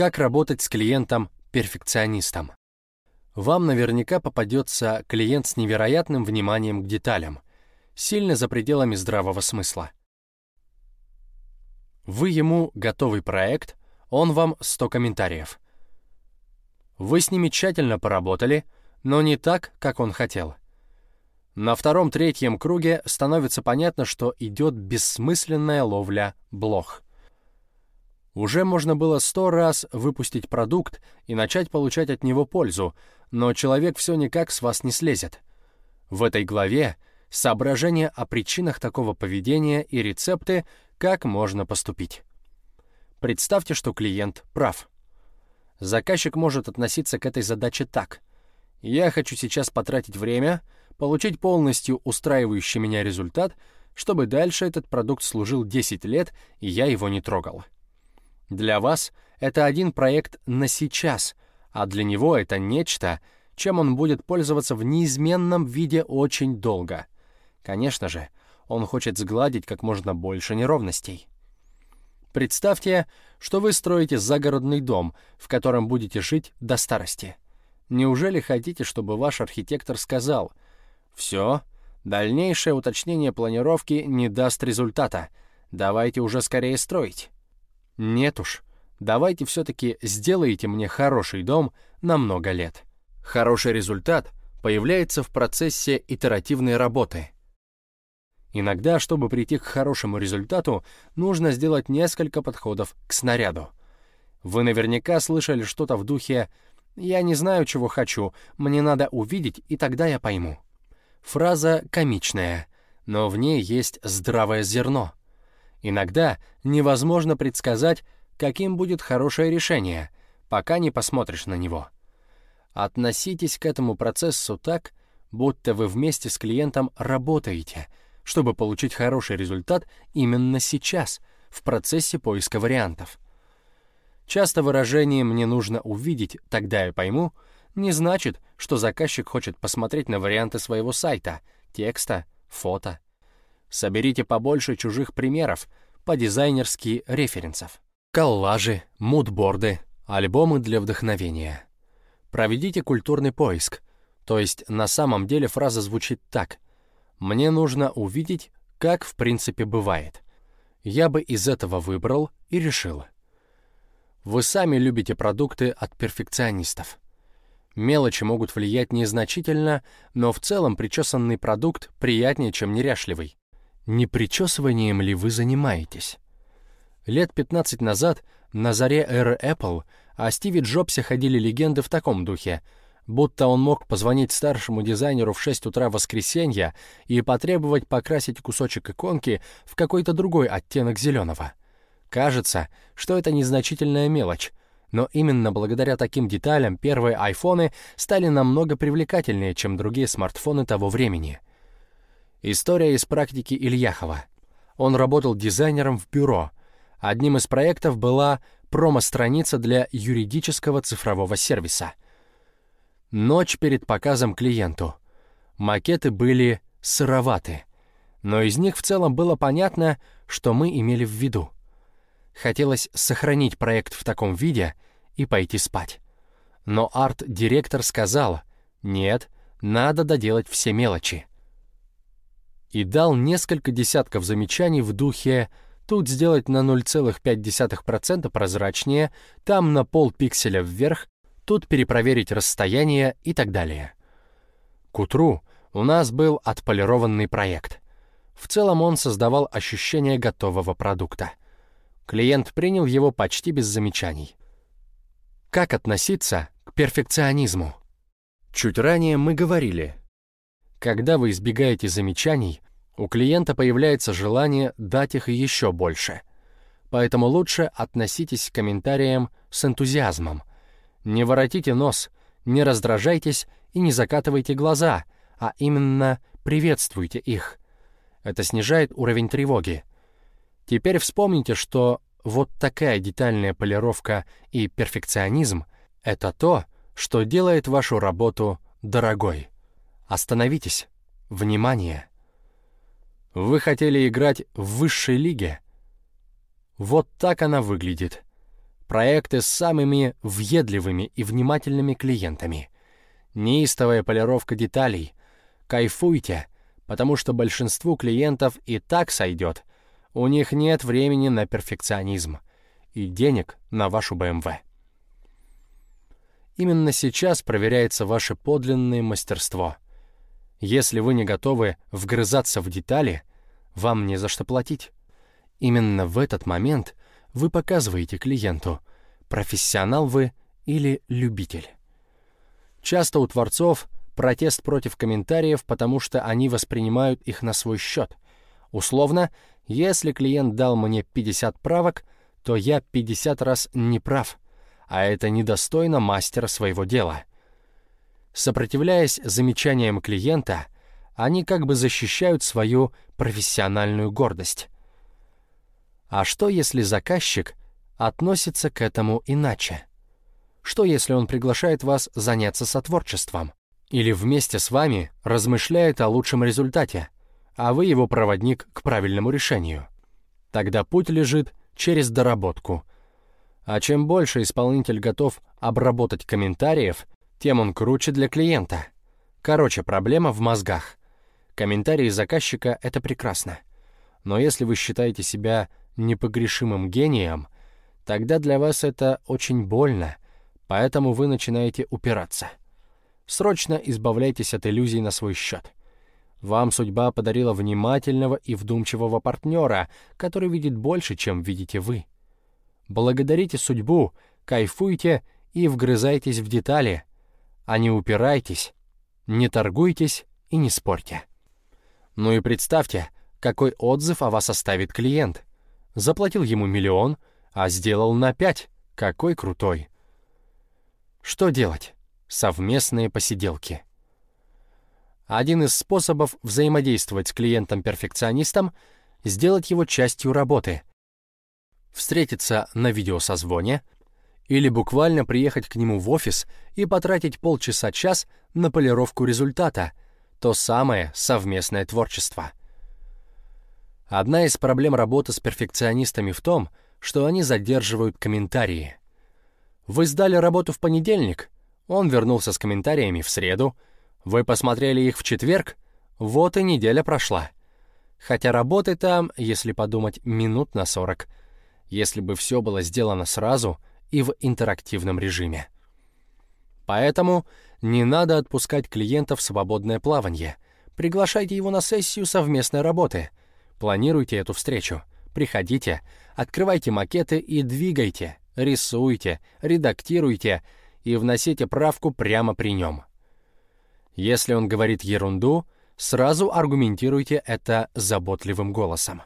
Как работать с клиентом-перфекционистом? Вам наверняка попадется клиент с невероятным вниманием к деталям, сильно за пределами здравого смысла. Вы ему готовый проект, он вам 100 комментариев. Вы с ними тщательно поработали, но не так, как он хотел. На втором-третьем круге становится понятно, что идет бессмысленная ловля блох. Уже можно было сто раз выпустить продукт и начать получать от него пользу, но человек все никак с вас не слезет. В этой главе соображения о причинах такого поведения и рецепты, как можно поступить. Представьте, что клиент прав. Заказчик может относиться к этой задаче так. «Я хочу сейчас потратить время, получить полностью устраивающий меня результат, чтобы дальше этот продукт служил 10 лет, и я его не трогал». Для вас это один проект на сейчас, а для него это нечто, чем он будет пользоваться в неизменном виде очень долго. Конечно же, он хочет сгладить как можно больше неровностей. Представьте, что вы строите загородный дом, в котором будете жить до старости. Неужели хотите, чтобы ваш архитектор сказал «Все, дальнейшее уточнение планировки не даст результата, давайте уже скорее строить»? Нет уж, давайте все-таки сделайте мне хороший дом на много лет. Хороший результат появляется в процессе итеративной работы. Иногда, чтобы прийти к хорошему результату, нужно сделать несколько подходов к снаряду. Вы наверняка слышали что-то в духе «Я не знаю, чего хочу, мне надо увидеть, и тогда я пойму». Фраза комичная, но в ней есть здравое зерно. Иногда невозможно предсказать, каким будет хорошее решение, пока не посмотришь на него. Относитесь к этому процессу так, будто вы вместе с клиентом работаете, чтобы получить хороший результат именно сейчас, в процессе поиска вариантов. Часто выражение «мне нужно увидеть, тогда я пойму» не значит, что заказчик хочет посмотреть на варианты своего сайта, текста, фото. Соберите побольше чужих примеров, по-дизайнерски референсов. Коллажи, мудборды, альбомы для вдохновения. Проведите культурный поиск, то есть на самом деле фраза звучит так «Мне нужно увидеть, как в принципе бывает». Я бы из этого выбрал и решил. Вы сами любите продукты от перфекционистов. Мелочи могут влиять незначительно, но в целом причесанный продукт приятнее, чем неряшливый. Не причесыванием ли вы занимаетесь? Лет 15 назад, на заре эры Apple, о Стиве Джобсе ходили легенды в таком духе, будто он мог позвонить старшему дизайнеру в 6 утра воскресенья и потребовать покрасить кусочек иконки в какой-то другой оттенок зеленого. Кажется, что это незначительная мелочь, но именно благодаря таким деталям первые айфоны стали намного привлекательнее, чем другие смартфоны того времени — История из практики Ильяхова. Он работал дизайнером в бюро. Одним из проектов была промо-страница для юридического цифрового сервиса. Ночь перед показом клиенту. Макеты были сыроваты, но из них в целом было понятно, что мы имели в виду. Хотелось сохранить проект в таком виде и пойти спать. Но арт-директор сказал, нет, надо доделать все мелочи и дал несколько десятков замечаний в духе «тут сделать на 0,5% прозрачнее, там на пол пикселя вверх, тут перепроверить расстояние и так далее». К утру у нас был отполированный проект. В целом он создавал ощущение готового продукта. Клиент принял его почти без замечаний. Как относиться к перфекционизму? Чуть ранее мы говорили, когда вы избегаете замечаний, у клиента появляется желание дать их еще больше. Поэтому лучше относитесь к комментариям с энтузиазмом. Не воротите нос, не раздражайтесь и не закатывайте глаза, а именно приветствуйте их. Это снижает уровень тревоги. Теперь вспомните, что вот такая детальная полировка и перфекционизм — это то, что делает вашу работу дорогой. Остановитесь. Внимание. Вы хотели играть в высшей лиге? Вот так она выглядит. проекты с самыми въедливыми и внимательными клиентами. Неистовая полировка деталей. Кайфуйте, потому что большинству клиентов и так сойдет. У них нет времени на перфекционизм и денег на вашу BMW. Именно сейчас проверяется ваше подлинное мастерство. Если вы не готовы вгрызаться в детали, вам не за что платить. Именно в этот момент вы показываете клиенту, профессионал вы или любитель. Часто у творцов протест против комментариев, потому что они воспринимают их на свой счет. Условно, если клиент дал мне 50 правок, то я 50 раз не прав — а это недостойно мастера своего дела. Сопротивляясь замечаниям клиента, они как бы защищают свою профессиональную гордость. А что, если заказчик относится к этому иначе? Что, если он приглашает вас заняться сотворчеством? Или вместе с вами размышляет о лучшем результате, а вы его проводник к правильному решению? Тогда путь лежит через доработку, а чем больше исполнитель готов обработать комментариев, тем он круче для клиента. Короче, проблема в мозгах. Комментарии заказчика — это прекрасно. Но если вы считаете себя непогрешимым гением, тогда для вас это очень больно, поэтому вы начинаете упираться. Срочно избавляйтесь от иллюзий на свой счет. Вам судьба подарила внимательного и вдумчивого партнера, который видит больше, чем видите вы. Благодарите судьбу, кайфуйте и вгрызайтесь в детали, а не упирайтесь, не торгуйтесь и не спорьте. Ну и представьте, какой отзыв о вас оставит клиент. Заплатил ему миллион, а сделал на пять. Какой крутой. Что делать? Совместные посиделки. Один из способов взаимодействовать с клиентом-перфекционистом — сделать его частью работы — встретиться на видеосозвоне или буквально приехать к нему в офис и потратить полчаса-час на полировку результата, то самое совместное творчество. Одна из проблем работы с перфекционистами в том, что они задерживают комментарии. Вы сдали работу в понедельник, он вернулся с комментариями в среду, вы посмотрели их в четверг, вот и неделя прошла. Хотя работы там, если подумать, минут на сорок – если бы все было сделано сразу и в интерактивном режиме. Поэтому не надо отпускать клиента в свободное плавание. Приглашайте его на сессию совместной работы. Планируйте эту встречу. Приходите, открывайте макеты и двигайте, рисуйте, редактируйте и вносите правку прямо при нем. Если он говорит ерунду, сразу аргументируйте это заботливым голосом.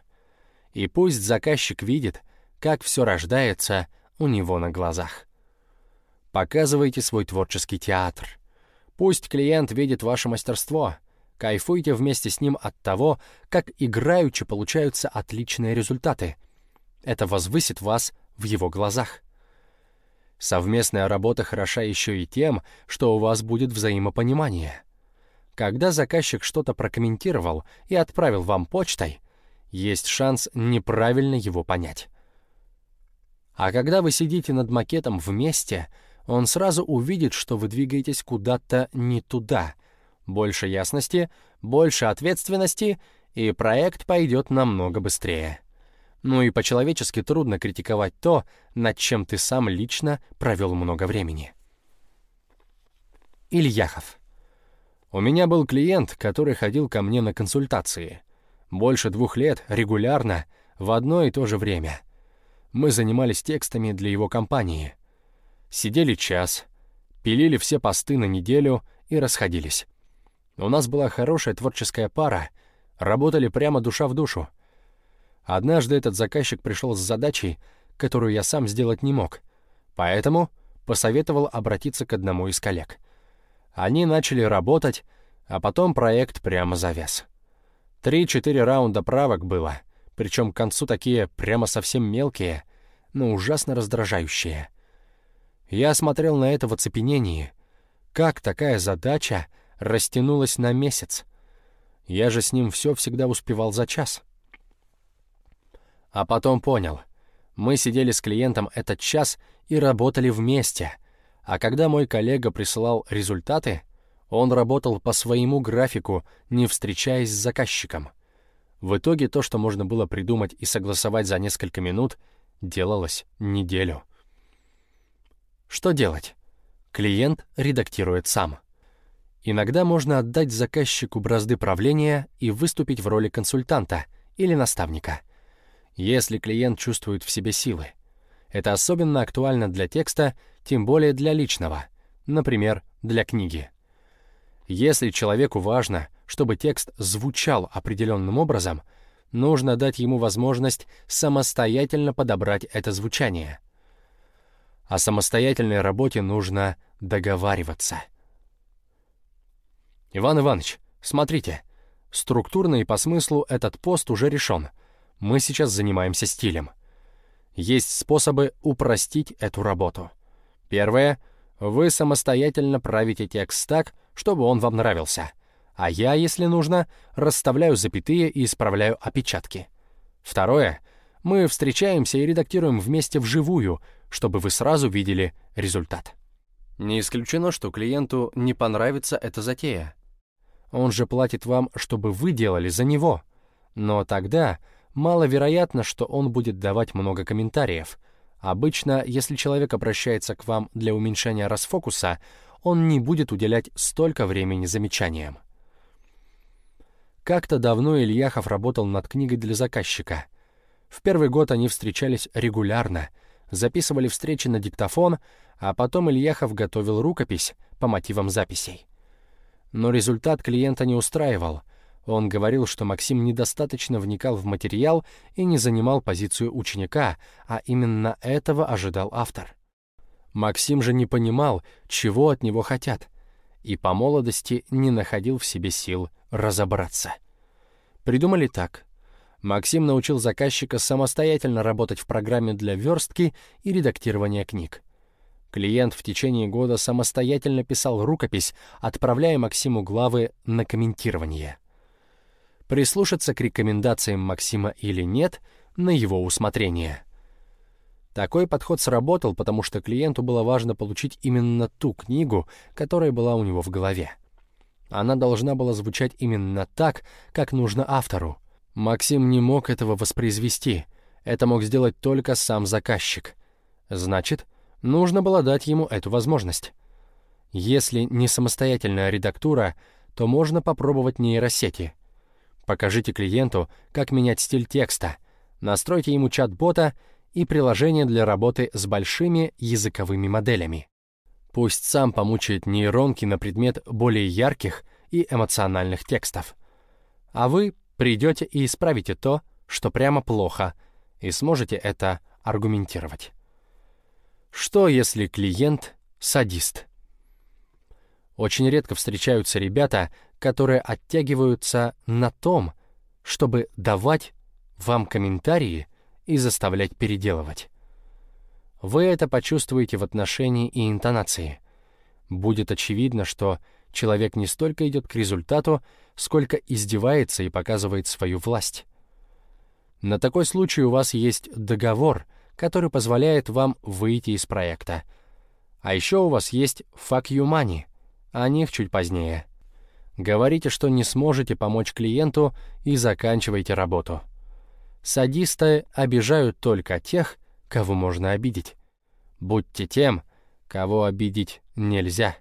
И пусть заказчик видит, как все рождается у него на глазах. Показывайте свой творческий театр. Пусть клиент видит ваше мастерство. Кайфуйте вместе с ним от того, как играючи получаются отличные результаты. Это возвысит вас в его глазах. Совместная работа хороша еще и тем, что у вас будет взаимопонимание. Когда заказчик что-то прокомментировал и отправил вам почтой, есть шанс неправильно его понять. А когда вы сидите над макетом вместе, он сразу увидит, что вы двигаетесь куда-то не туда. Больше ясности, больше ответственности, и проект пойдет намного быстрее. Ну и по-человечески трудно критиковать то, над чем ты сам лично провел много времени. Ильяхов. У меня был клиент, который ходил ко мне на консультации. Больше двух лет, регулярно, в одно и то же время — мы занимались текстами для его компании. Сидели час, пилили все посты на неделю и расходились. У нас была хорошая творческая пара, работали прямо душа в душу. Однажды этот заказчик пришел с задачей, которую я сам сделать не мог, поэтому посоветовал обратиться к одному из коллег. Они начали работать, а потом проект прямо завяз. Три-четыре раунда правок было — причем к концу такие прямо совсем мелкие, но ужасно раздражающие. Я смотрел на это в оцепенении. Как такая задача растянулась на месяц? Я же с ним все всегда успевал за час. А потом понял. Мы сидели с клиентом этот час и работали вместе, а когда мой коллега присылал результаты, он работал по своему графику, не встречаясь с заказчиком. В итоге то, что можно было придумать и согласовать за несколько минут, делалось неделю. Что делать? Клиент редактирует сам. Иногда можно отдать заказчику бразды правления и выступить в роли консультанта или наставника, если клиент чувствует в себе силы. Это особенно актуально для текста, тем более для личного, например, для книги. Если человеку важно, чтобы текст звучал определенным образом, нужно дать ему возможность самостоятельно подобрать это звучание. О самостоятельной работе нужно договариваться. Иван Иванович, смотрите, структурно и по смыслу этот пост уже решен. Мы сейчас занимаемся стилем. Есть способы упростить эту работу. Первое — вы самостоятельно правите текст так, чтобы он вам нравился. А я, если нужно, расставляю запятые и исправляю опечатки. Второе. Мы встречаемся и редактируем вместе вживую, чтобы вы сразу видели результат. Не исключено, что клиенту не понравится эта затея. Он же платит вам, чтобы вы делали за него. Но тогда маловероятно, что он будет давать много комментариев — Обычно, если человек обращается к вам для уменьшения расфокуса, он не будет уделять столько времени замечаниям. Как-то давно Ильяхов работал над книгой для заказчика. В первый год они встречались регулярно, записывали встречи на диктофон, а потом Ильяхов готовил рукопись по мотивам записей. Но результат клиента не устраивал — он говорил, что Максим недостаточно вникал в материал и не занимал позицию ученика, а именно этого ожидал автор. Максим же не понимал, чего от него хотят, и по молодости не находил в себе сил разобраться. Придумали так. Максим научил заказчика самостоятельно работать в программе для верстки и редактирования книг. Клиент в течение года самостоятельно писал рукопись, отправляя Максиму главы на комментирование прислушаться к рекомендациям Максима или нет, на его усмотрение. Такой подход сработал, потому что клиенту было важно получить именно ту книгу, которая была у него в голове. Она должна была звучать именно так, как нужно автору. Максим не мог этого воспроизвести. Это мог сделать только сам заказчик. Значит, нужно было дать ему эту возможность. Если не самостоятельная редактура, то можно попробовать нейросети — Покажите клиенту, как менять стиль текста, настройте ему чат-бота и приложение для работы с большими языковыми моделями. Пусть сам помучает нейронки на предмет более ярких и эмоциональных текстов. А вы придете и исправите то, что прямо плохо, и сможете это аргументировать. Что, если клиент — садист? Очень редко встречаются ребята, которые оттягиваются на том, чтобы давать вам комментарии и заставлять переделывать. Вы это почувствуете в отношении и интонации. Будет очевидно, что человек не столько идет к результату, сколько издевается и показывает свою власть. На такой случай у вас есть договор, который позволяет вам выйти из проекта. А еще у вас есть fuck you money, о них чуть позднее. Говорите, что не сможете помочь клиенту и заканчивайте работу. Садисты обижают только тех, кого можно обидеть. Будьте тем, кого обидеть нельзя.